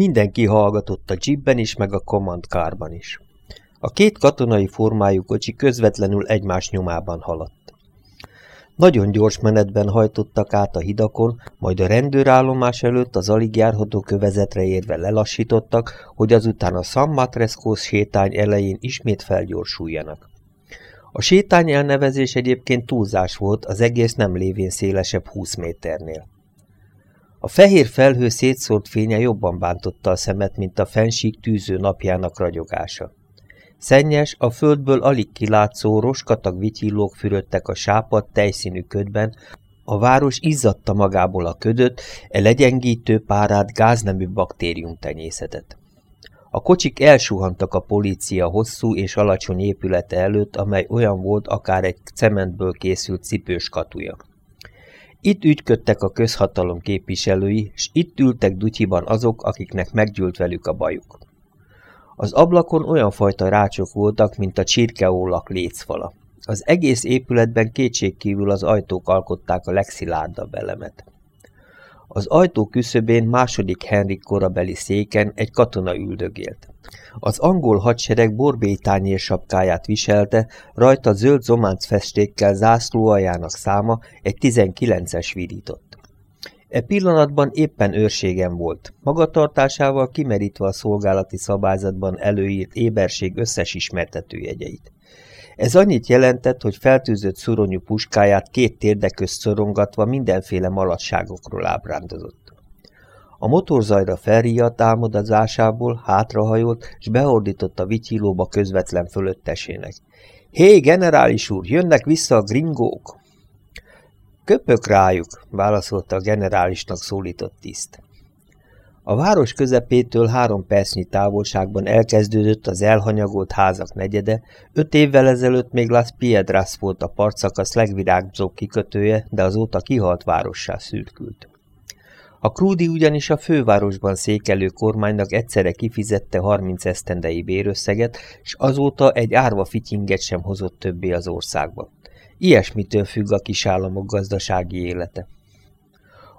Mindenki hallgatott a jeepben is, meg a command kárban is. A két katonai formájú kocsi közvetlenül egymás nyomában haladt. Nagyon gyors menetben hajtottak át a hidakon, majd a rendőrállomás előtt az alig járható kövezetre érve lelassítottak, hogy azután a San Matrescos sétány elején ismét felgyorsuljanak. A sétány elnevezés egyébként túlzás volt, az egész nem lévén szélesebb 20 méternél. A fehér felhő szétszórt fénye jobban bántotta a szemet, mint a fensík tűző napjának ragyogása. Szennyes, a földből alig kilátszó, roskatag vityillók fürödtek a sápad tejszínű ködben, a város izzadta magából a ködöt, e legyengítő párát gáznemű baktérium tenyészetett. A kocsik elsuhantak a polícia hosszú és alacsony épülete előtt, amely olyan volt, akár egy cementből készült cipős katuja. Itt ügyködtek a közhatalom képviselői, s itt ültek dutyiban azok, akiknek meggyűlt velük a bajuk. Az ablakon olyan fajta rácsok voltak, mint a csirkeólak lécfala. Az egész épületben kétségkívül az ajtók alkották a legszilárdabb elemet. Az ajtó küszöbén második Henrik korabeli széken egy katona üldögélt. Az angol hadsereg borbély sapkáját viselte, rajta zöld zománc festékkel zászlóajának száma egy 19-es virított. E pillanatban éppen őrségem volt, magatartásával kimerítve a szolgálati szabályzatban előírt éberség összes ismertetőjegyeit. Ez annyit jelentett, hogy feltűzött szuronyú puskáját két térde közt szorongatva mindenféle malasságokról ábrándozott. A motorzajra felriadt álmodozásából hátrahajolt, s beordított a vityilóba közvetlen fölöttesének. Hé, generális úr, jönnek vissza a gringók! Köpök rájuk, válaszolta a generálisnak szólított tiszt. A város közepétől három percnyi távolságban elkezdődött az elhanyagolt házak negyede, öt évvel ezelőtt még Las Piedras volt a partszakasz legvirágzóbb kikötője, de azóta kihalt várossá szürkült. A Krúdi ugyanis a fővárosban székelő kormánynak egyszerre kifizette 30 esztendei bérösszeget, és azóta egy árva fityinget sem hozott többé az országba. Ilyesmitől függ a kisállamok gazdasági élete.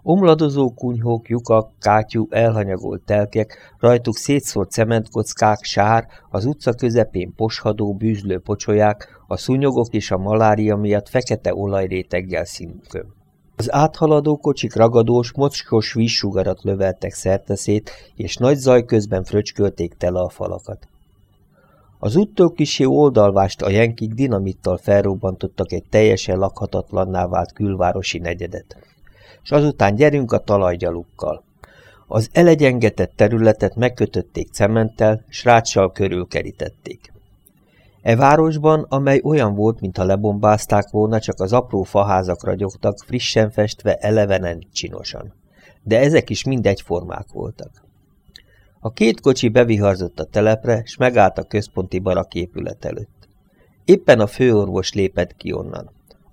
Omladozó kunyhók, lyukak, kátyú, elhanyagolt telkek, rajtuk szétszórt cementkockák, sár, az utca közepén poshadó, bűzlő pocsolyák, a szúnyogok és a malária miatt fekete olajréteggel színköm. Az áthaladó kocsik ragadós, mocskos vízsugarat löveltek szerteszét, és nagy zaj közben fröcskölték tele a falakat. Az úttól kisé oldalvást a jenkik dinamittal felrobbantottak egy teljesen lakhatatlanná vált külvárosi negyedet. És azután gyerünk a talajgyalukkal. Az elegyengetett területet megkötötték cementtel, s ráccsal körülkerítették. E városban, amely olyan volt, mintha lebombázták volna, csak az apró faházak ragyogtak, frissen festve, elevenen, csinosan. De ezek is mind egyformák voltak. A két kocsi beviharzott a telepre, s megállt a központi baraképület előtt. Éppen a főorvos lépett ki onnan.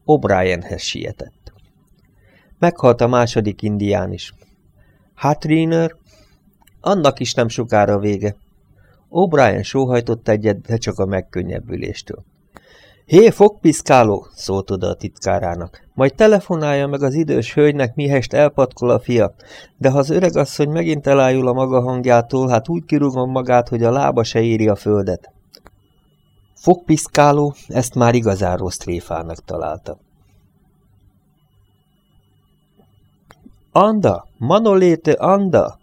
O'Brienhez sietett. Meghalt a második indián is. Hát, Riner? Annak is nem sokára vége. O'Brien sóhajtott egyet, de csak a megkönnyebbüléstől. Hé, fogpiszkáló, szólt oda a titkárának. Majd telefonálja meg az idős hölgynek, mihest elpatkol a fia. De ha az öregasszony megint elájul a maga hangjától, hát úgy kirúgom magát, hogy a lába se éri a földet. Fogpiszkáló ezt már igazán rossz tréfának találta. Anda, manolete, anda!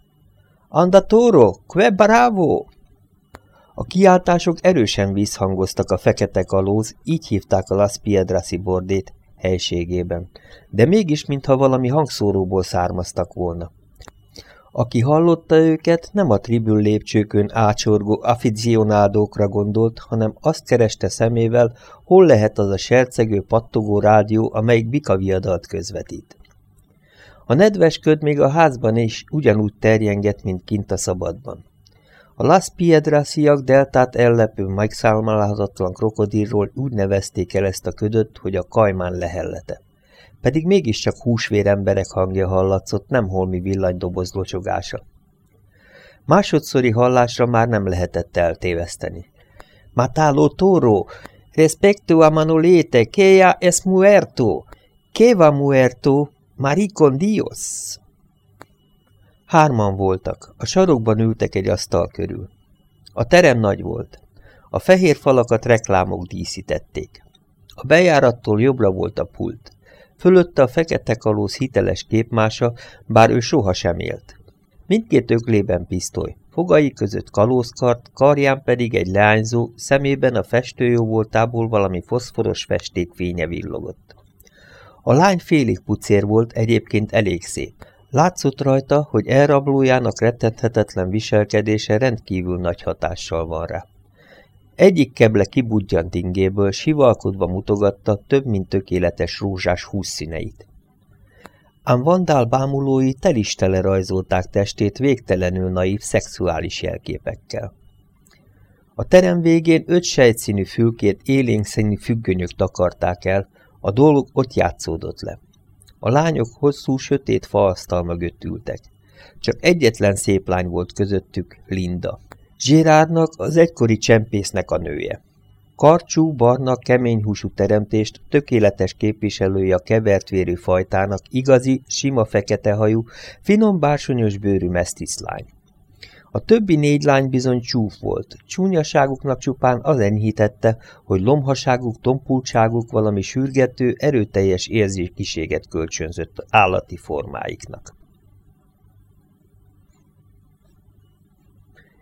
Anda toro, que bravo! A kiáltások erősen vízhangoztak a fekete kalóz, így hívták a Las Piedrasi bordét helységében, de mégis, mintha valami hangszóróból származtak volna. Aki hallotta őket, nem a tribül lépcsőkön ácsorgó aficionádókra gondolt, hanem azt kereste szemével, hol lehet az a sercegő, pattogó rádió, amelyik bikaviadalt közvetít. A nedves köd még a házban is ugyanúgy terjengett, mint kint a szabadban. A Las Piedrasiak deltát ellepő megszámolhatatlan krokodilról úgy nevezték el ezt a ködöt, hogy a kajmán lehellete. Pedig mégiscsak húsvér emberek hangja hallatszott, nem holmi villanydoboz locsogása. Másodszori hallásra már nem lehetett eltéveszteni. Matalo toro, respecto a manolete, quea es muerto, que va muerto, maricon dios. Hárman voltak, a sarokban ültek egy asztal körül. A terem nagy volt. A fehér falakat reklámok díszítették. A bejárattól jobbra volt a pult. Fölötte a fekete kalóz hiteles képmása, bár ő soha sem élt. Mindkét öklében pisztoly, fogai között kalózkart, karján pedig egy leányzó, szemében a festőjó voltából valami foszforos festék fénye villogott. A lány félig pucér volt, egyébként elég szép. Látszott rajta, hogy elrablójának rettenthetetlen viselkedése rendkívül nagy hatással van rá. Egyik keble kibudjant ingéből, sivalkodva mutogatta több mint tökéletes rózsás húszszíneit. Ám vandál bámulói telistele rajzolták testét végtelenül naív szexuális jelképekkel. A terem végén öt sejtszínű fülkét élénkszínű függönyök takarták el, a dolog ott játszódott le. A lányok hosszú, sötét faasztal mögött ültek. Csak egyetlen szép lány volt közöttük, Linda. Zsérárnak az egykori csempésznek a nője. Karcsú, barna, keményhúsú teremtést tökéletes képviselője a kevertvérű fajtának igazi, sima fekete hajú, finom bársonyos bőrű mesztiszlány. A többi négy lány bizony csúf volt, csúnyaságuknak csupán az enyhítette, hogy lomhaságuk, tompultságuk valami sürgető, erőteljes érzékiséget kölcsönzött állati formáiknak.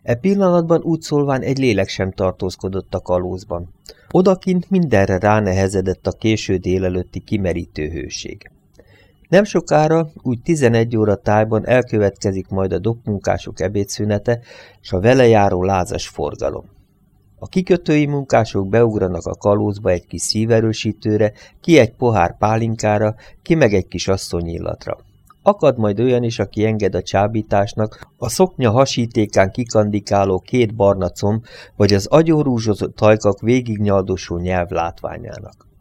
E pillanatban úgy szólván egy lélek sem tartózkodott a kalózban. Odakint mindenre ránehezedett a késő délelőtti kimerítő hőség. Nem sokára, úgy 11 óra tájban elkövetkezik majd a dokmunkások ebédszünete, és a vele járó lázas forgalom. A kikötői munkások beugranak a kalózba egy kis szíverősítőre, ki egy pohár pálinkára, ki meg egy kis asszonyillatra. Akad majd olyan is, aki enged a csábításnak, a szoknya hasítékán kikandikáló két barna comb, vagy az agyórúzsozott tajkak végignyaldosó nyelv látványának.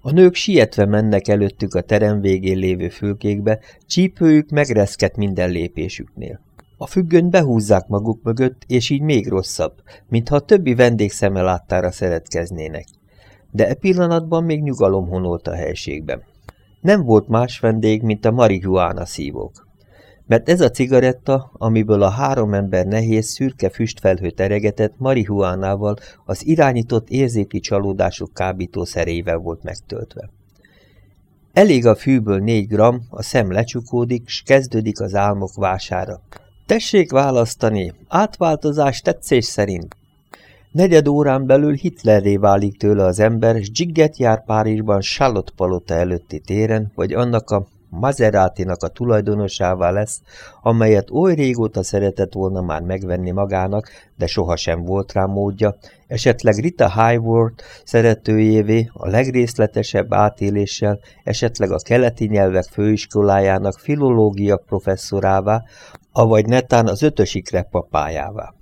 A nők sietve mennek előttük a terem végén lévő fülkékbe, csípőjük megreszket minden lépésüknél. A függöny behúzzák maguk mögött, és így még rosszabb, mintha a többi vendég szeme láttára szeretkeznének. De e pillanatban még nyugalom honolt a helységben. Nem volt más vendég, mint a marihuána szívók. Mert ez a cigaretta, amiből a három ember nehéz, szürke füstfelhő teregetett marihuánával, az irányított érzéki csalódásuk kábítószerével volt megtöltve. Elég a fűből négy gram, a szem lecsukódik, s kezdődik az álmok vására. Tessék választani, átváltozás tetszés szerint. Negyed órán belül Hitlerré válik tőle az ember, s dzsigget jár Párizsban Charlotte palota előtti téren, vagy annak a Maserátinak a tulajdonosává lesz, amelyet oly régóta szeretett volna már megvenni magának, de sohasem volt rá módja, esetleg Rita Highworth szeretőjévé, a legrészletesebb átéléssel, esetleg a keleti nyelvek főiskolájának filológia professzorává, avagy netán az ötösikre papájává.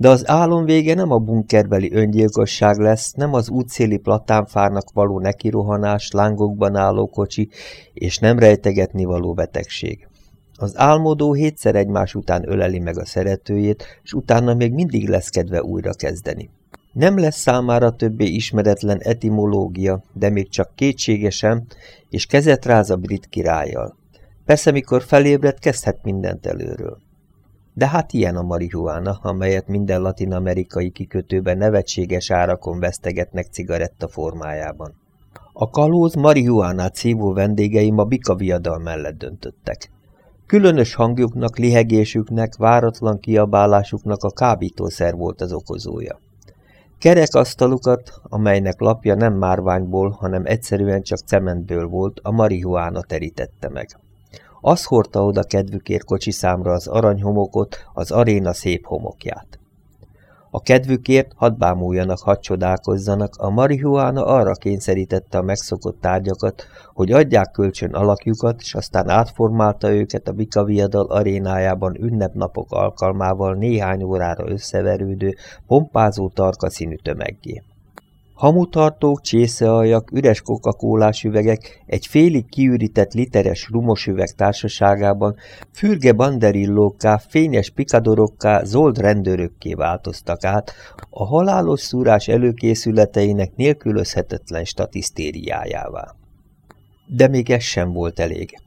De az álom vége nem a bunkerbeli öngyilkosság lesz, nem az útszéli platánfárnak való nekirohanás, lángokban álló kocsi, és nem rejtegetni való betegség. Az álmodó hétszer egymás után öleli meg a szeretőjét, és utána még mindig lesz kedve újra kezdeni. Nem lesz számára többé ismeretlen etimológia, de még csak kétségesen, és kezet ráz a brit királlyal. Persze, mikor felébred, kezdhet mindent előről. De hát ilyen a marihuána, amelyet minden latin-amerikai kikötőben nevetséges árakon vesztegetnek cigaretta formájában. A kalóz marihuánát szívó vendégei ma bika mellett döntöttek. Különös hangjuknak, lihegésüknek, váratlan kiabálásuknak a kábítószer volt az okozója. Kerek asztalukat, amelynek lapja nem márványból, hanem egyszerűen csak cementből volt, a marihuána terítette meg. Az hordta oda kedvükért kocsi számra az aranyhomokot, az aréna szép homokját. A kedvükért hadd bámuljanak, hadd csodálkozzanak, a marihuána arra kényszerítette a megszokott tárgyakat, hogy adják kölcsön alakjukat, és aztán átformálta őket a Bikaviadal arénájában ünnepnapok alkalmával néhány órára összeverődő, pompázó tarka színű tömeggé. Hamutartók, csészealjak, üres coca üvegek egy félig kiürített literes rumos üveg társaságában fürge banderillókká, fényes pikadorokká, zold rendőrökké változtak át, a halálos szúrás előkészületeinek nélkülözhetetlen statisztériájává. De még ez sem volt elég.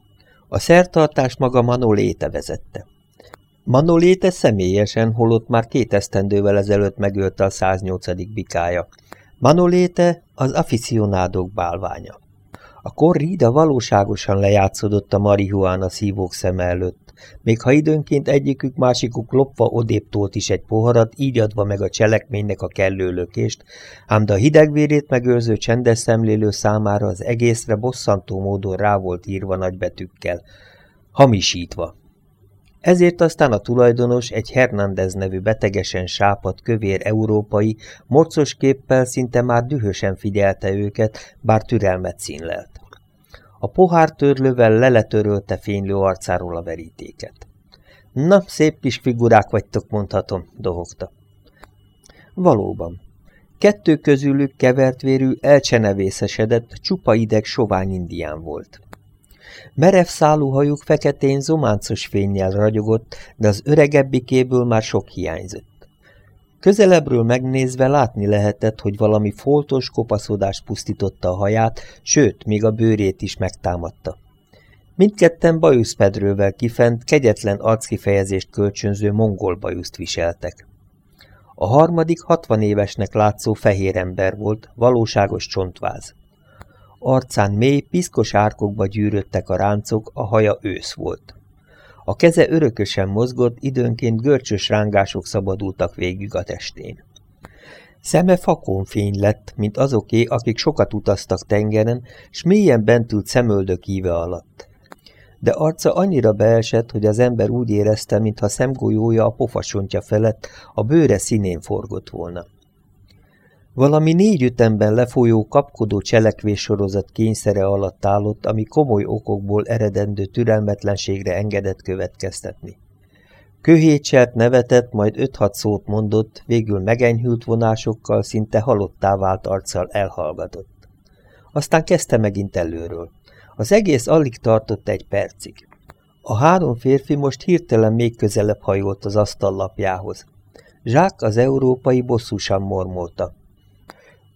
A szertartást maga Manoléte vezette. Manoléte személyesen, holott már két esztendővel ezelőtt megölte a 108. bikája. Manoléte az aficionádók bálványa. A korrida valóságosan lejátszódott a marihuána szívók szeme előtt, még ha időnként egyikük másikuk lopva odébb tolt is egy poharat, így adva meg a cselekménynek a kellő lökést, ám de a hidegvérét megőrző csendes szemlélő számára az egészre bosszantó módon rá volt írva nagybetűkkel, hamisítva. Ezért aztán a tulajdonos egy Hernández nevű betegesen sápat kövér európai, morcos képpel szinte már dühösen figyelte őket, bár türelmet színlelt. A pohártörlővel leletörölte fénylő arcáról a verítéket. Na, szép kis figurák vagytok, mondhatom, dohogta. Valóban. Kettő közülük kevertvérű, elcsenevészesedett, csupa ideg sovány indián volt. Merev szálú hajuk feketén zománcos fényjel ragyogott, de az öregebbikéből már sok hiányzott. Közelebbről megnézve látni lehetett, hogy valami foltos kopaszodás pusztította a haját, sőt, még a bőrét is megtámadta. Mindketten bajuszpedrővel kifent, kegyetlen arckifejezést kölcsönző mongol bajuszt viseltek. A harmadik hatvan évesnek látszó fehér ember volt, valóságos csontváz. Arcán mély, piszkos árkokba gyűröttek a ráncok, a haja ősz volt. A keze örökösen mozgott, időnként görcsös rángások szabadultak végig a testén. Szeme fény lett, mint azoké, akik sokat utaztak tengeren, s mélyen bent ült szemöldök íve alatt. De arca annyira beesett, hogy az ember úgy érezte, mintha szemgolyója a pofasontja felett a bőre színén forgott volna. Valami négy ütemben lefolyó, kapkodó cselekvéssorozat kényszere alatt állott, ami komoly okokból eredendő türelmetlenségre engedett következtetni. Köhécselt, nevetett, majd öt-hat szót mondott, végül megenyhült vonásokkal, szinte halottá vált arccal elhallgatott. Aztán kezdte megint előről. Az egész alig tartott egy percig. A három férfi most hirtelen még közelebb hajolt az asztallapjához. Zsák az európai bosszúsan mormolta.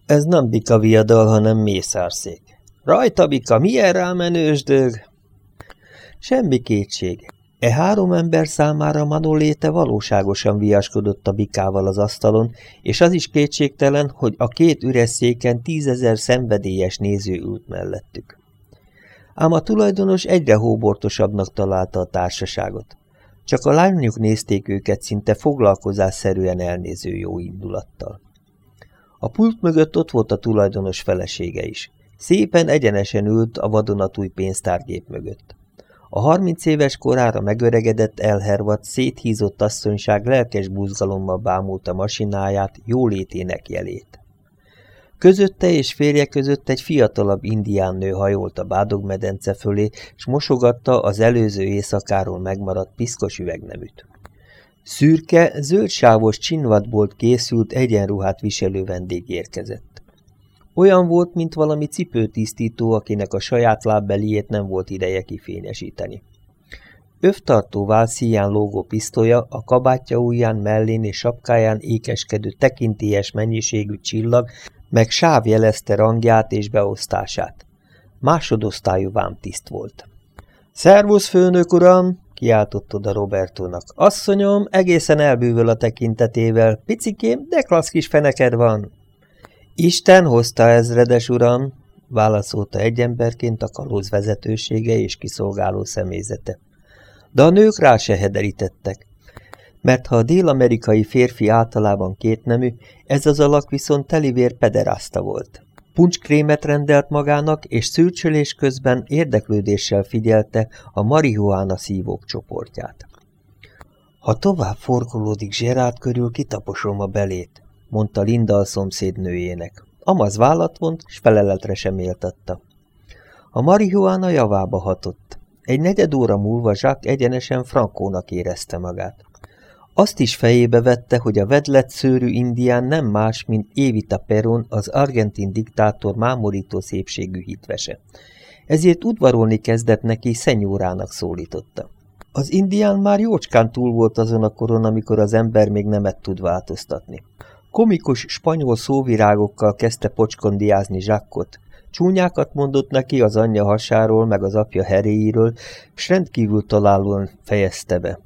Ez nem bika viadal, hanem mészárszék. Rajta, bika, milyen rámenősdög! Semmi kétség. E három ember számára Manoléte valóságosan viaskodott a bikával az asztalon, és az is kétségtelen, hogy a két üres széken tízezer szenvedélyes néző ült mellettük. Ám a tulajdonos egyre hóbortosabbnak találta a társaságot. Csak a lányok nézték őket szinte foglalkozásszerűen elnéző jó indulattal. A pult mögött ott volt a tulajdonos felesége is. Szépen egyenesen ült a vadonatúj pénztárgép mögött. A harminc éves korára megöregedett, elhervadt, széthízott asszonyság lelkes búzgalommal bámulta masináját, jólétének jelét. Közötte és férje között egy fiatalabb indián nő hajolt a bádogmedence fölé, és mosogatta az előző éjszakáról megmaradt piszkos üvegneműt. Szürke, zöldsávos csinvadból készült egyenruhát viselő vendég érkezett. Olyan volt, mint valami cipőtisztító, akinek a saját lábbeliét nem volt ideje kifényesíteni. Övtartó válszíján lógó pisztolya, a kabátja ujján, mellén és sapkáján ékeskedő tekintélyes mennyiségű csillag, meg sáv jelezte rangját és beosztását. Másodosztályú vámtiszt volt. – Szervusz, főnök uram! Kiáltott oda Robertónak. Asszonyom, egészen elbűvöl a tekintetével. Picikém, de klassz kis feneked van. Isten hozta ezredes uram, válaszolta egy emberként a kalóz vezetősége és kiszolgáló személyzete. De a nők rá se hederítettek. Mert ha a dél-amerikai férfi általában kétnemű, ez az alak viszont telivér pederasta volt. Puncskrémet rendelt magának, és szürcsölés közben érdeklődéssel figyelte a marihuána szívók csoportját. Ha tovább forgolódik Zserát körül, kitaposom a belét, mondta Linda a szomszédnőjének. Amaz vállat vont, s feleletre sem méltatta. A marihuána javába hatott. Egy negyed óra múlva Zsák egyenesen frankónak érezte magát. Azt is fejébe vette, hogy a vedlet szőrű indián nem más, mint Évita Peron, az argentin diktátor mámorító szépségű hitvese. Ezért udvarolni kezdett neki, szenyórának szólította. Az indián már jócskán túl volt azon a koron, amikor az ember még nemet tud változtatni. Komikus spanyol szóvirágokkal kezdte pocskondiázni zsakkot, Csúnyákat mondott neki az anyja hasáról, meg az apja heréiről, s rendkívül találóan fejezte be.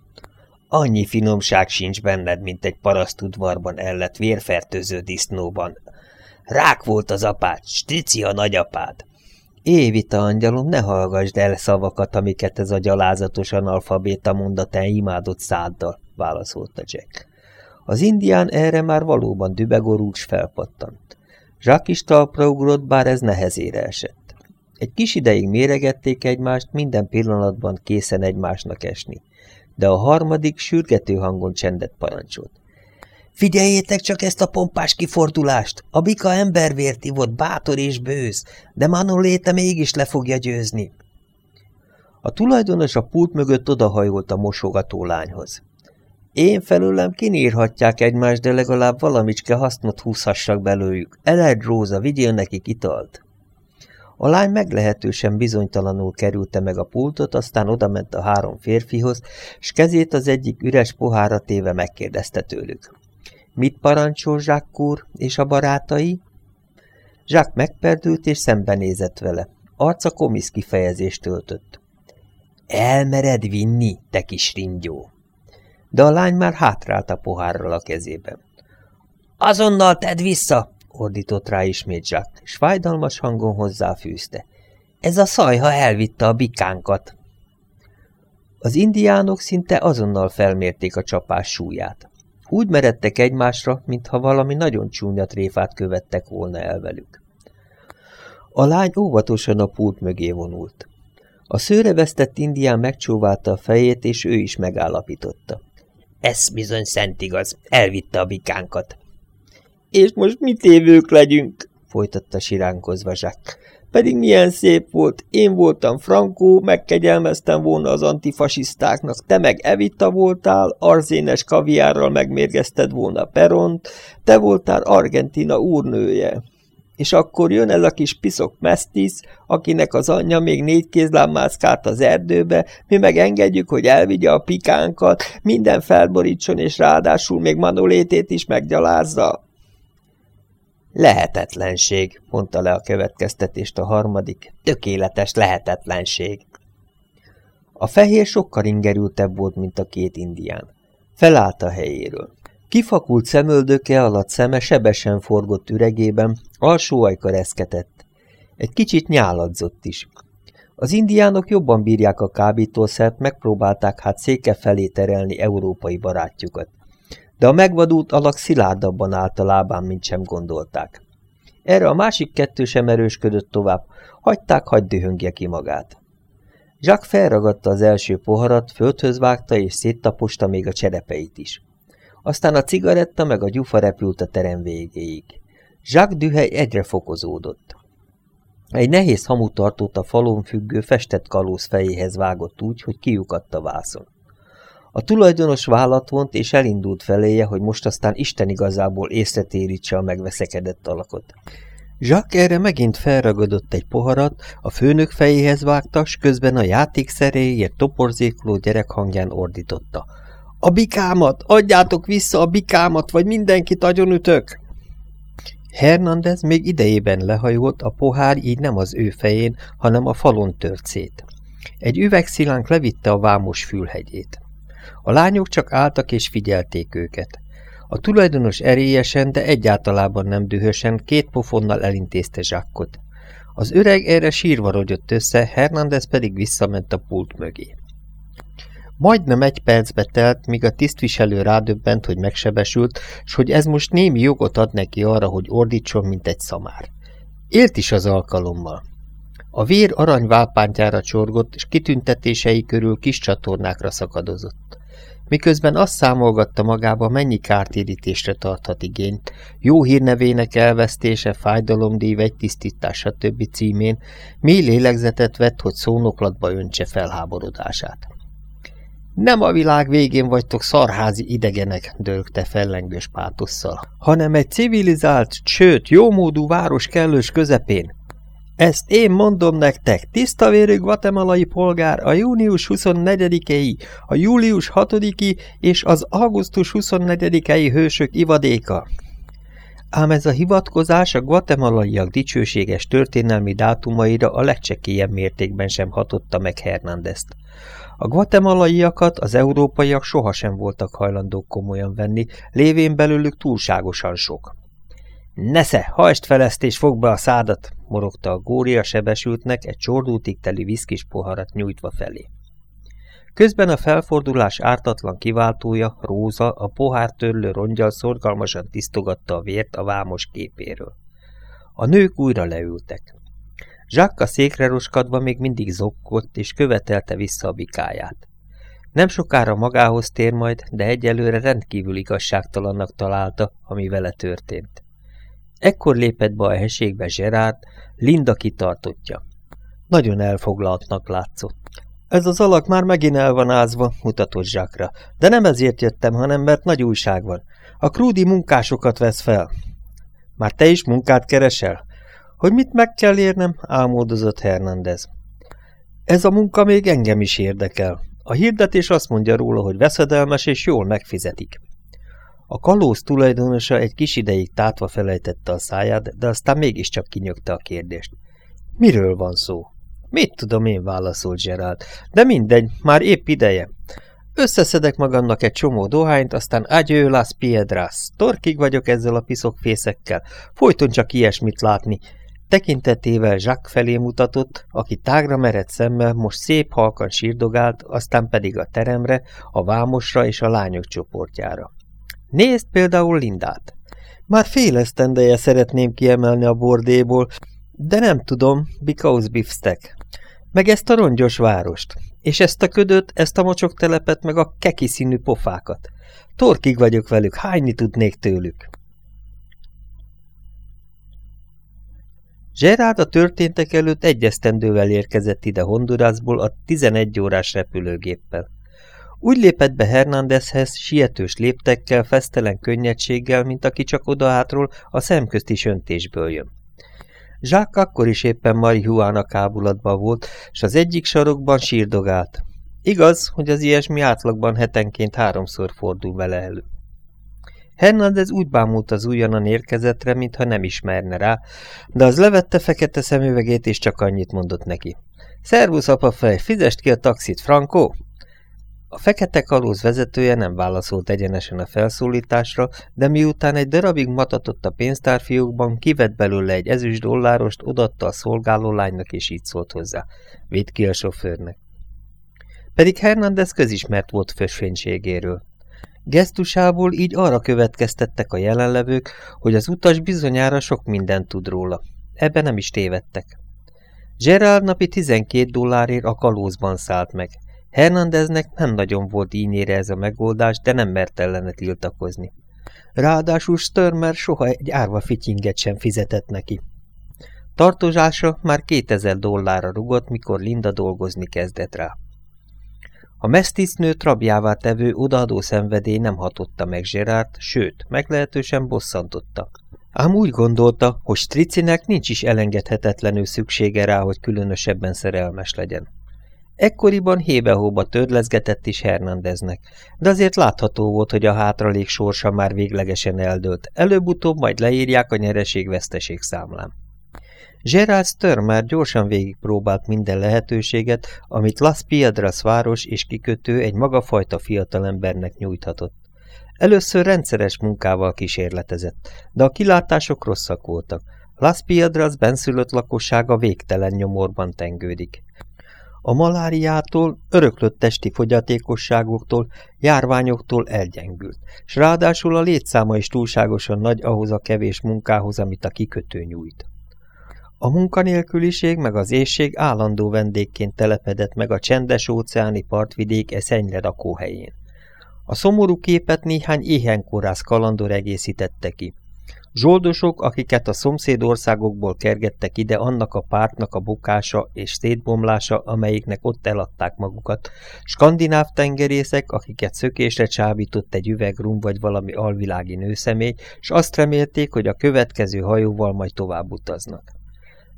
Annyi finomság sincs benned, mint egy parasztudvarban ellett vérfertőző disznóban. Rák volt az apád, strici a nagyapád. Évita angyalom, ne hallgassd el szavakat, amiket ez a gyalázatos analfabéta mond a te imádott száddal, válaszolta Jack. Az indián erre már valóban dübegorult s felpattant. Zsák is talpra ugrott, bár ez nehezére esett. Egy kis ideig méregették egymást, minden pillanatban készen egymásnak esni. De a harmadik sürgető hangon csendet parancsolt. Figyeljétek csak ezt a pompás kifordulást! A bika embervért ivott, bátor és bőz, de Manoléte mégis le fogja győzni. A tulajdonos a pult mögött odahajolt a mosogató lányhoz. Én felőlem kinírhatják egymást, de legalább valamicske hasznot húzhassak belőjük. Eled Róza, vigyél nekik italt! A lány meglehetősen bizonytalanul kerülte meg a pultot, aztán odament a három férfihoz, s kezét az egyik üres pohára téve megkérdezte tőlük. Mit parancsol Zsákkúr és a barátai? Zsák megperdült és szembenézett vele. Arca komisz kifejezést töltött. Elmered vinni, te kis ringyó! De a lány már hátrált a pohárral a kezében. Azonnal tedd vissza! Ordított rá ismét Zsák, s fájdalmas hangon hozzáfűzte. Ez a szajha elvitte a bikánkat. Az indiánok szinte azonnal felmérték a csapás súlyát. Úgy meredtek egymásra, mintha valami nagyon csúnya tréfát követtek volna el velük. A lány óvatosan a pult mögé vonult. A szőrevesztett indián megcsóválta a fejét, és ő is megállapította. Ez bizony szent igaz, elvitte a bikánkat. És most mit évők legyünk? folytatta siránkozva Zsák. Pedig milyen szép volt, én voltam Frankó, megkegyelmeztem volna az antifasisztáknak, te meg Evita voltál, arzénes kaviárral megmérgezted volna Peront, te voltál Argentina úrnője. És akkor jön ez a kis piszok Mestis, akinek az anyja még négy kézlám mászkált az erdőbe, mi meg engedjük, hogy elvigye a pikánkat, minden felborítson, és ráadásul még Manolétét is meggyalázza. Lehetetlenség, mondta le a következtetést a harmadik. Tökéletes lehetetlenség. A fehér sokkal ingerültebb volt, mint a két indián. Felállt a helyéről. Kifakult szemöldöke alatt szeme sebesen forgott üregében, alsó ajka reszketett. Egy kicsit nyáladzott is. Az indiánok jobban bírják a kábítószert, megpróbálták hát széke felé terelni európai barátjukat de a megvadult alak szilárdabban állt a lábán, mint sem gondolták. Erre a másik kettő sem erősködött tovább, hagyták, hagyd dühöngje ki magát. Jacques felragadta az első poharat, földhöz vágta és széttaposta még a cserepeit is. Aztán a cigaretta meg a gyufa repült a terem végéig. Jacques dühely egyre fokozódott. Egy nehéz hamutartót a falon függő festett kalóz fejéhez vágott úgy, hogy kiukadt a vászon. A tulajdonos vállat vont, és elindult feléje, hogy most aztán Isten igazából észretérítse a megveszekedett alakot. Jacques erre megint felragadott egy poharat, a főnök fejéhez vágta, s közben a játék szeréért toporzékoló gyerek hangján ordította. A bikámat! Adjátok vissza a bikámat, vagy mindenkit agyonütök! Hernández még idejében lehajolt, a pohár így nem az ő fején, hanem a falon tört szét. Egy üvegszilánk levitte a vámos fülhegyét. A lányok csak álltak és figyelték őket. A tulajdonos erélyesen, de egyáltalában nem dühösen két pofonnal elintézte zsákkot. Az öreg erre sírva rogyott össze, Hernández pedig visszament a pult mögé. Majdnem egy percbe telt, míg a tisztviselő rádöbbent, hogy megsebesült, s hogy ez most némi jogot ad neki arra, hogy ordítson, mint egy szamár. Élt is az alkalommal. A vér aranyválpántjára csorgott, és kitüntetései körül kis csatornákra szakadozott. Miközben azt számolgatta magába, mennyi kártérítésre tarthat igényt, jó hírnevének elvesztése, fájdalomdíj, vegytisztítás, stb. címén, mély lélegzetet vett, hogy szónoklatba öntse felháborodását. Nem a világ végén vagytok szarházi idegenek, dölgte fellengős pátosszal, hanem egy civilizált, sőt, jómódú város kellős közepén, ezt én mondom nektek, tisztavérű guatemalai polgár a június 24-i, a július 6-i és az augusztus 24-i hősök ivadéka. Ám ez a hivatkozás a guatemalaiak dicsőséges történelmi dátumaira a legcsekélyebb mértékben sem hatotta meg Hernándezt. A guatemalaiakat az európaiak sohasem voltak hajlandók komolyan venni, lévén belőlük túlságosan sok. Nesze, ezt és fogd be a szádat, morogta a gória sebesültnek egy csordútig teli viszkis poharat nyújtva felé. Közben a felfordulás ártatlan kiváltója, Róza, a pohár törlő rongyal szorgalmasan tisztogatta a vért a vámos képéről. A nők újra leültek. Zsákka székre roskadva még mindig zokkott, és követelte vissza a bikáját. Nem sokára magához tér majd, de egyelőre rendkívül igazságtalannak találta, ami vele történt. Ekkor lépett be a helységbe Gerard, Linda kitartottja. Nagyon elfoglaltnak látszott. Ez az alak már megint el van ázva, mutatott Zsákra. De nem ezért jöttem, hanem mert nagy újság van. A krúdi munkásokat vesz fel. Már te is munkát keresel? Hogy mit meg kell érnem? álmodozott Hernández. Ez a munka még engem is érdekel. A hirdetés azt mondja róla, hogy veszedelmes és jól megfizetik. A kalóz tulajdonosa egy kis ideig tátva felejtette a száját, de aztán mégiscsak kinyögte a kérdést. Miről van szó? Mit tudom én, válaszolt Gerald. De mindegy, már épp ideje. Összeszedek magamnak egy csomó dohányt, aztán agyő las piedras. Torkig vagyok ezzel a piszokfészekkel. Folyton csak ilyesmit látni. Tekintetével Jacques felé mutatott, aki tágra merett szemmel most szép halkan sírdogált, aztán pedig a teremre, a vámosra és a lányok csoportjára. Nézd például Lindát. Már fél esztendeje szeretném kiemelni a bordéból, de nem tudom, because beefsteak. Meg ezt a rongyos várost. És ezt a ködöt, ezt a mocsok telepet, meg a keki színű pofákat. Torkig vagyok velük, hányni tudnék tőlük. Gerard a történtek előtt egyesztendővel érkezett ide Hondurasból a 11 órás repülőgéppel. Úgy lépett be Hernándezhez sietős léptekkel, fesztelen könnyedséggel, mint aki csak odahátról a szemközti söntésből jön. Zsák akkor is éppen marihuána kábulatban volt, és az egyik sarokban sírdogált. Igaz, hogy az ilyesmi átlagban hetenként háromszor fordul vele elő. Hernández úgy bámult az ujjanan érkezetre, mintha nem ismerne rá, de az levette fekete szemüvegét, és csak annyit mondott neki. Szervusz, apafej, fizest ki a taxit, Franco! A fekete kalóz vezetője nem válaszolt egyenesen a felszólításra, de miután egy darabig matatott a pénztárfiókban, kivett belőle egy ezüst dollárost, odatta a szolgáló lánynak, és így szólt hozzá. Vidd ki a sofőrnek. Pedig Hernández közismert volt fösvénységéről. Gesztusából így arra következtettek a jelenlevők, hogy az utas bizonyára sok mindent tud róla. Ebben nem is tévedtek. Gerard napi 12 dollárért a kalózban szállt meg. Hernandeznek nem nagyon volt ínyére ez a megoldás, de nem mert ellene tiltakozni. Ráadásul Störmer soha egy árva fityinget sem fizetett neki. Tartozsása már 2000 dollárra rugott, mikor Linda dolgozni kezdett rá. A mesztisznő trabjává tevő odaadó szenvedély nem hatotta meg Zserárt, sőt, meglehetősen bosszantotta. Ám úgy gondolta, hogy Stricinek nincs is elengedhetetlenül szüksége rá, hogy különösebben szerelmes legyen. Ekkoriban hébe-hóba törlezgetett is Hernandeznek, de azért látható volt, hogy a hátralék sorsa már véglegesen eldőlt, előbb-utóbb majd leírják a nyereség-veszteség számlán. Gerald Störmer gyorsan végigpróbált minden lehetőséget, amit Las Piedras város és kikötő egy magafajta fiatalembernek nyújthatott. Először rendszeres munkával kísérletezett, de a kilátások rosszak voltak. Las Piedras benszülött lakossága végtelen nyomorban tengődik. A maláriától, öröklött testi fogyatékosságoktól, járványoktól elgyengült, s ráadásul a létszáma is túlságosan nagy ahhoz a kevés munkához, amit a kikötő nyújt. A munkanélküliség meg az éjség állandó vendégként telepedett meg a csendes óceáni partvidék eszenyre rakóhelyén. A szomorú képet néhány éhenkorász kalandor egészítette ki. Zsoldosok, akiket a szomszédországokból kergettek ide annak a pártnak a bukása és szétbomlása, amelyiknek ott eladták magukat, skandináv tengerészek, akiket szökésre csábított egy üvegrum vagy valami alvilági nőszemély, s azt remélték, hogy a következő hajóval majd tovább utaznak.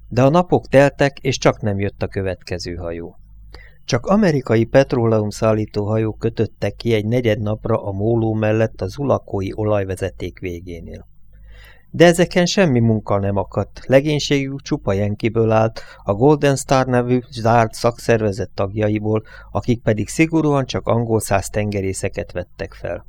De a napok teltek, és csak nem jött a következő hajó. Csak amerikai petróleum szállító hajók kötöttek ki egy negyed napra a móló mellett az ulakói olajvezeték végénél. De ezeken semmi munka nem akadt, legénységük csupa jenkiből állt, a Golden Star nevű zárt szakszervezet tagjaiból, akik pedig szigorúan csak angol száz tengerészeket vettek fel.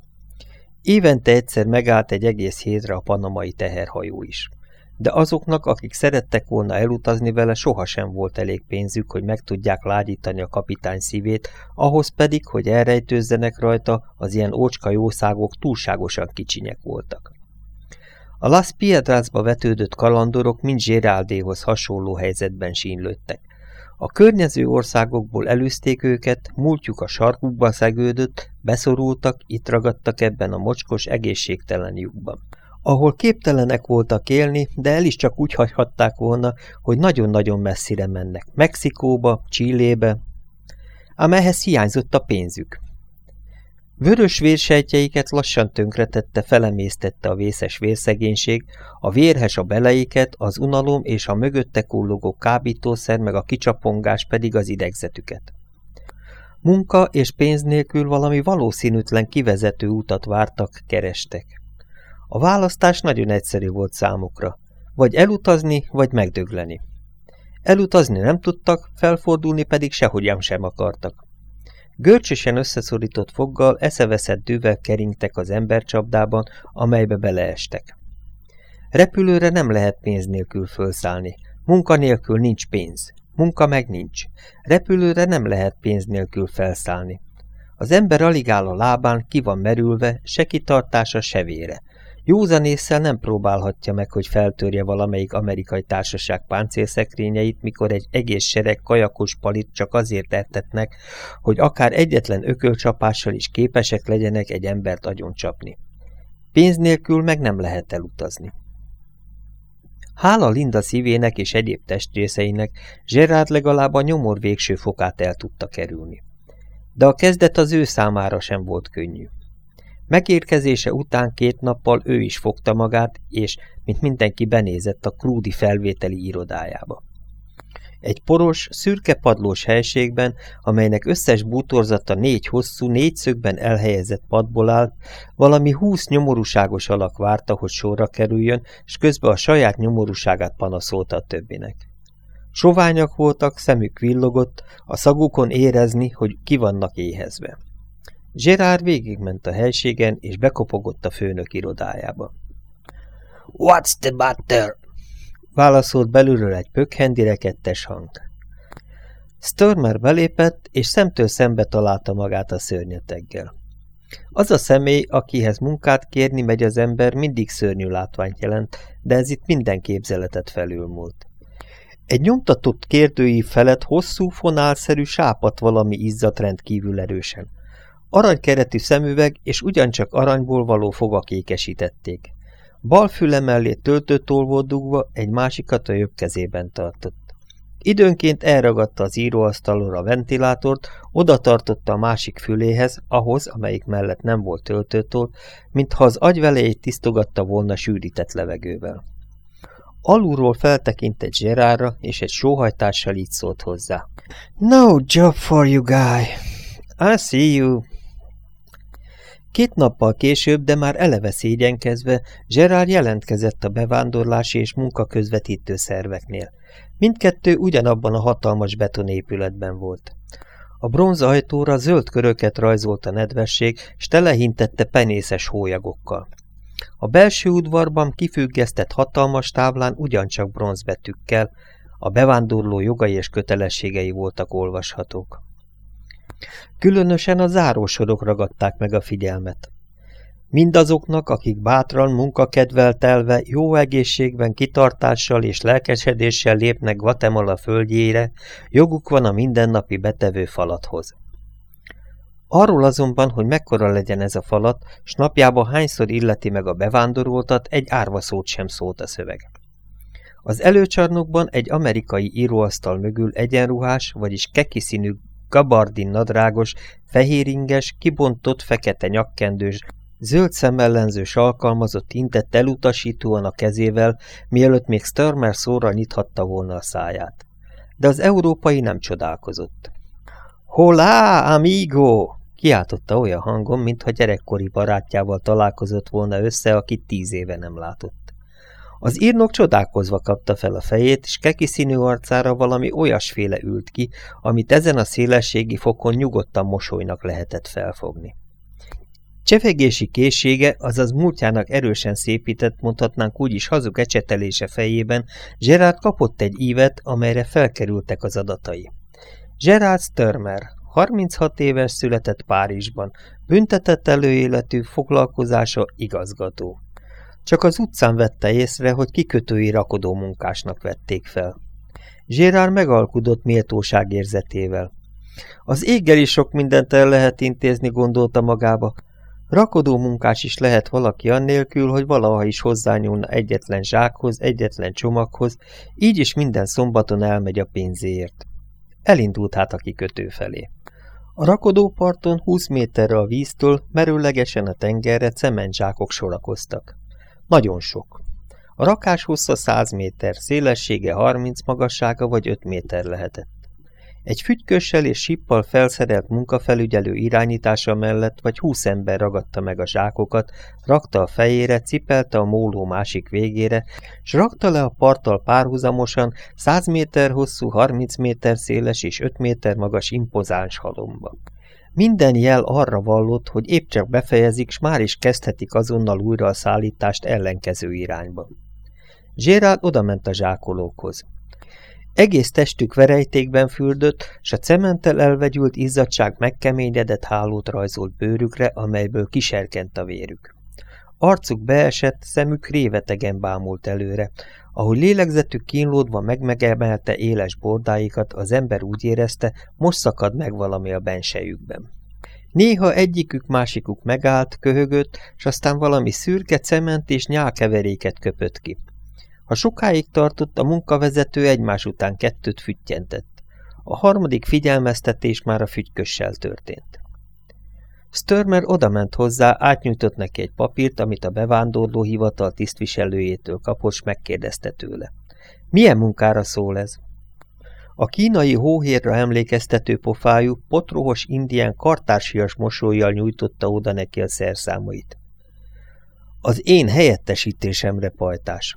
Évente egyszer megállt egy egész hétre a panamai teherhajó is. De azoknak, akik szerettek volna elutazni vele, sohasem volt elég pénzük, hogy meg tudják lágyítani a kapitány szívét, ahhoz pedig, hogy elrejtőzzenek rajta, az ilyen ócska jószágok túlságosan kicsinyek voltak. A Las Piedrasba vetődött kalandorok mind Géraldéhoz hasonló helyzetben sínlődtek. A környező országokból előzték őket, múltjuk a sarkukba szegődött, beszorultak, itt ragadtak ebben a mocskos, egészségtelen lyukban. Ahol képtelenek voltak élni, de el is csak úgy hagyhatták volna, hogy nagyon-nagyon messzire mennek. Mexikóba, Csillébe, ám ehhez hiányzott a pénzük. Vörös vérsejtjeiket lassan tönkretette, felemésztette a vészes vérszegénység, a vérhes a beleiket, az unalom és a mögötte kullogó kábítószer meg a kicsapongás pedig az idegzetüket. Munka és pénz nélkül valami valószínűtlen kivezető utat vártak, kerestek. A választás nagyon egyszerű volt számukra, vagy elutazni, vagy megdögleni. Elutazni nem tudtak, felfordulni pedig sehogyan sem akartak. Görcsösen összeszorított foggal, eszeveszett dűvel keringtek az embercsapdában, amelybe beleestek. Repülőre nem lehet pénz nélkül fölszállni. Munka nélkül nincs pénz. Munka meg nincs. Repülőre nem lehet pénz nélkül felszállni. Az ember alig áll a lábán, ki van merülve, se kitartása, se vére. Józanésszel nem próbálhatja meg, hogy feltörje valamelyik amerikai társaság páncélszekrényeit, mikor egy egész sereg kajakos palit csak azért tettetnek, hogy akár egyetlen ökölcsapással is képesek legyenek egy embert agyoncsapni. Pénz nélkül meg nem lehet elutazni. Hála Linda szívének és egyéb testrészeinek, Gerard legalább a nyomor végső fokát el tudta kerülni. De a kezdet az ő számára sem volt könnyű. Megérkezése után két nappal ő is fogta magát, és, mint mindenki benézett a krúdi felvételi irodájába. Egy poros, szürke padlós helységben, amelynek összes bútorzata négy hosszú, négyszögben elhelyezett padból állt, valami húsz nyomorúságos alak várta, hogy sorra kerüljön, és közben a saját nyomorúságát panaszolta a többinek. Soványak voltak, szemük villogott, a szagukon érezni, hogy ki vannak éhezve. Gerard végigment a helységen, és bekopogott a főnök irodájába. What's the matter? Válaszolt belülről egy pökhendirekettes hang. Störmer belépett, és szemtől szembe találta magát a szörnyeteggel. Az a személy, akihez munkát kérni megy az ember, mindig szörnyű látványt jelent, de ez itt minden képzeletet felülmúlt. Egy nyomtatott kérdői felett hosszú, fonálszerű sápat valami izzadt rendkívül erősen. Aranykeretű szemüveg és ugyancsak aranyból való fogak ékesítették. Bal füle mellé töltőtól volt dugva, egy másikat a jobb kezében tartott. Időnként elragadta az íróasztalon a ventilátort, oda tartotta a másik füléhez, ahhoz, amelyik mellett nem volt töltőtól, mintha az agyvelejét tisztogatta volna sűrített levegővel. Alulról feltekintett Zserárra, és egy sóhajtással így szólt hozzá. No job for you, guy. I see you. Két nappal később, de már eleve szégyenkezve, Gerard jelentkezett a bevándorlási és munkaközvetítő szerveknél. Mindkettő ugyanabban a hatalmas betonépületben volt. A bronzajtóra zöld köröket rajzolt a nedvesség, s telehintette penészes hólyagokkal. A belső udvarban kifüggesztett hatalmas táblán ugyancsak bronzbetűkkel, a bevándorló jogai és kötelességei voltak olvashatók. Különösen a zárósorok ragadták meg a figyelmet. Mindazoknak, akik bátran, munkakedvel telve, jó egészségben, kitartással és lelkesedéssel lépnek Guatemala földjére, joguk van a mindennapi betevő falathoz. Arról azonban, hogy mekkora legyen ez a falat, s napjában hányszor illeti meg a bevándoroltat, egy árva szót sem szólt a szöveg. Az előcsarnokban egy amerikai íróasztal mögül egyenruhás, vagyis kekiszínű gabardin nadrágos, fehéringes, kibontott fekete nyakkendős, zöld szemellenzős alkalmazott intett elutasítóan a kezével, mielőtt még Störmer szóra nyithatta volna a száját. De az európai nem csodálkozott. Holá, amigo! kiáltotta olyan hangon, mintha gyerekkori barátjával találkozott volna össze, akit tíz éve nem látott. Az írnok csodálkozva kapta fel a fejét, és keki színű arcára valami olyasféle ült ki, amit ezen a szélességi fokon nyugodtan mosolynak lehetett felfogni. Csefegési készsége, azaz múltjának erősen szépített, mondhatnánk úgy is hazug ecsetelése fejében, Gerard kapott egy ívet, amelyre felkerültek az adatai. Gerard Störmer, 36 éves született Párizsban, büntetett előéletű foglalkozása igazgató. Csak az utcán vette észre, hogy kikötői rakodó munkásnak vették fel. Gérár megalkudott méltóságérzetével. Az éggel is sok mindent el lehet intézni, gondolta magába. Rakodó munkás is lehet valaki annélkül, hogy valaha is hozzányúlna egyetlen zsákhoz, egyetlen csomaghoz, így is minden szombaton elmegy a pénzéért. Elindult hát a kikötő felé. A rakodóparton 20 méterre a víztől merőlegesen a tengerre cementzsákok sorakoztak. Nagyon sok. A rakás hossza 100 méter, szélessége 30, magassága vagy 5 méter lehetett. Egy fügykössel és sippal felszerelt munkafelügyelő irányítása mellett vagy húsz ember ragadta meg a zsákokat, rakta a fejére, cipelte a móló másik végére, s rakta le a parttal párhuzamosan 100 méter hosszú, 30 méter széles és 5 méter magas impozáns halomba. Minden jel arra vallott, hogy épp csak befejezik, s már is kezdhetik azonnal újra a szállítást ellenkező irányba. Gérald odament a zsákolókhoz. Egész testük verejtékben fürdött, s a cementtel elvegyült izzadság megkeményedett hálót rajzolt bőrükre, amelyből kiserkent a vérük. Arcuk beesett, szemük révetegen bámult előre. Ahogy lélegzetük kínlódva megmegemelte éles bordáikat, az ember úgy érezte, most szakad meg valami a bensejükben. Néha egyikük másikuk megállt, köhögött, s aztán valami szürke cement és nyálkeveréket köpött ki. Ha sokáig tartott, a munkavezető egymás után kettőt füttyentett. A harmadik figyelmeztetés már a fügykössel történt. Störmer odament hozzá, átnyújtott neki egy papírt, amit a bevándorló hivatal tisztviselőjétől kapott, megkérdezte tőle. Milyen munkára szól ez? A kínai hóhérra emlékeztető pofájú, potrohos indián kartársias mosolyjal nyújtotta oda neki a szerszámait. Az én helyettesítésemre pajtás.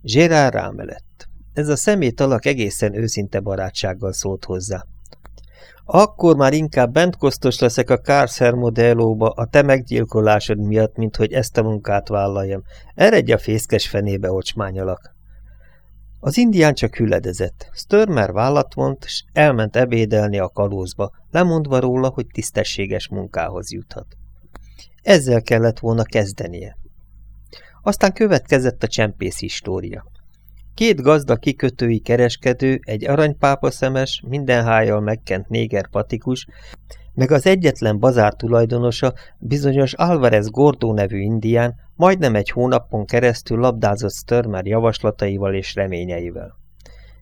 Gérard rámelett. Ez a szemét alak egészen őszinte barátsággal szólt hozzá. Akkor már inkább bentkosztos leszek a Kárszer modellóba a te meggyilkolásod miatt, mint hogy ezt a munkát vállaljam. Eredj a fészkes fenébe, ocsmányalak. Az indián csak hüledezett. Störmer vállat vont, s elment ebédelni a kalózba, lemondva róla, hogy tisztességes munkához juthat. Ezzel kellett volna kezdenie. Aztán következett a csempész história. Két gazda kikötői kereskedő, egy aranypápa szemes, minden hájjal megkent néger patikus, meg az egyetlen bazár tulajdonosa, bizonyos Alvarez Gordó nevű indián, majdnem egy hónapon keresztül labdázott Störmer javaslataival és reményeivel.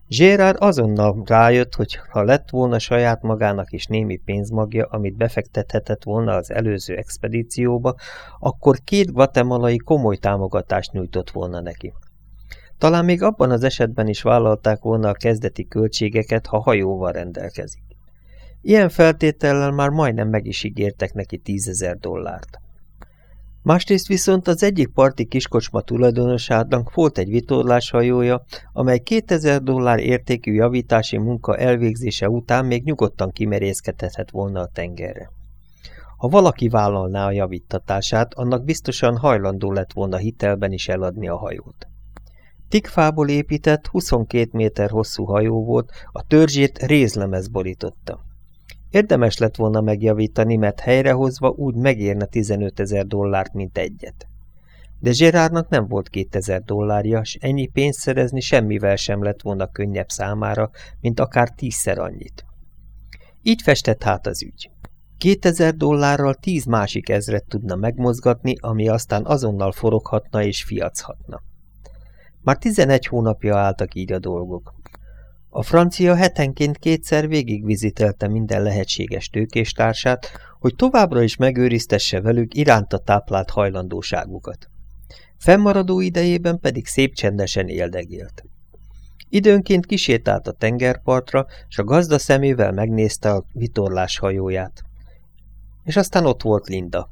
Gérard azonnal rájött, hogy ha lett volna saját magának is némi pénzmagja, amit befektethetett volna az előző expedícióba, akkor két guatemalai komoly támogatást nyújtott volna neki. Talán még abban az esetben is vállalták volna a kezdeti költségeket, ha hajóval rendelkezik. Ilyen feltétellel már majdnem meg is ígértek neki tízezer dollárt. Másrészt viszont az egyik parti kiskocsma tulajdonosának volt egy vitorláshajója, amely 2000 dollár értékű javítási munka elvégzése után még nyugodtan kimerészkedhetett volna a tengerre. Ha valaki vállalná a javítatását, annak biztosan hajlandó lett volna hitelben is eladni a hajót. Tikfából épített, 22 méter hosszú hajó volt, a törzsét rézlemez borította. Érdemes lett volna megjavítani, mert helyrehozva úgy megérne 15 ezer dollárt, mint egyet. De Gerardnak nem volt 2000 dollárja, s ennyi pénzt szerezni semmivel sem lett volna könnyebb számára, mint akár tízszer annyit. Így festett hát az ügy. 2000 dollárral tíz másik ezret tudna megmozgatni, ami aztán azonnal foroghatna és fiachatna. Már 11 hónapja álltak így a dolgok. A francia hetenként kétszer végigvizitelte minden lehetséges tőkéstársát, hogy továbbra is megőriztesse velük iránta táplált hajlandóságukat. Fennmaradó idejében pedig szép csendesen éldegélt. Időnként kisétált a tengerpartra, s a gazda szemével megnézte a vitorlás hajóját. És aztán ott volt Linda.